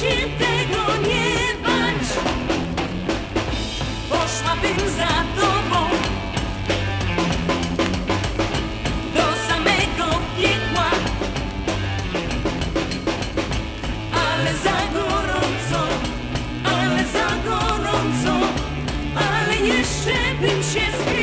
się tego nie bać. Poszłabym za tobą Do samego piekła Ale za gorąco Ale za gorąco Ale jeszcze bym się zbierał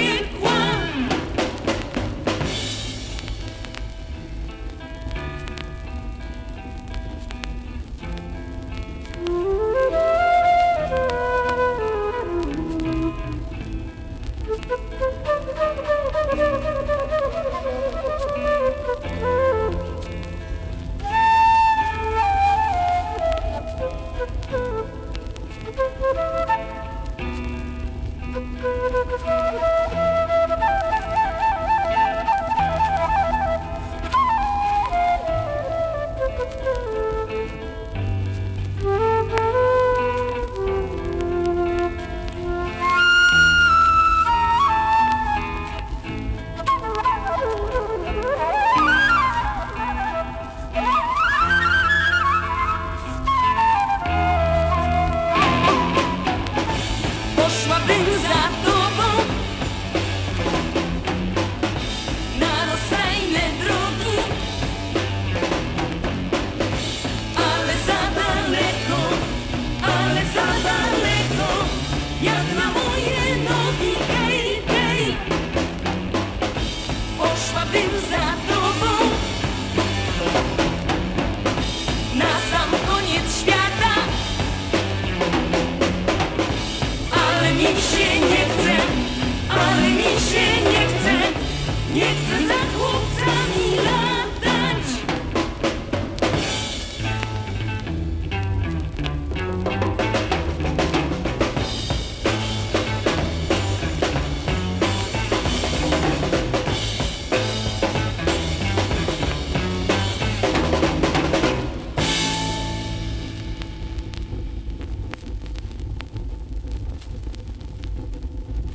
nikt się nie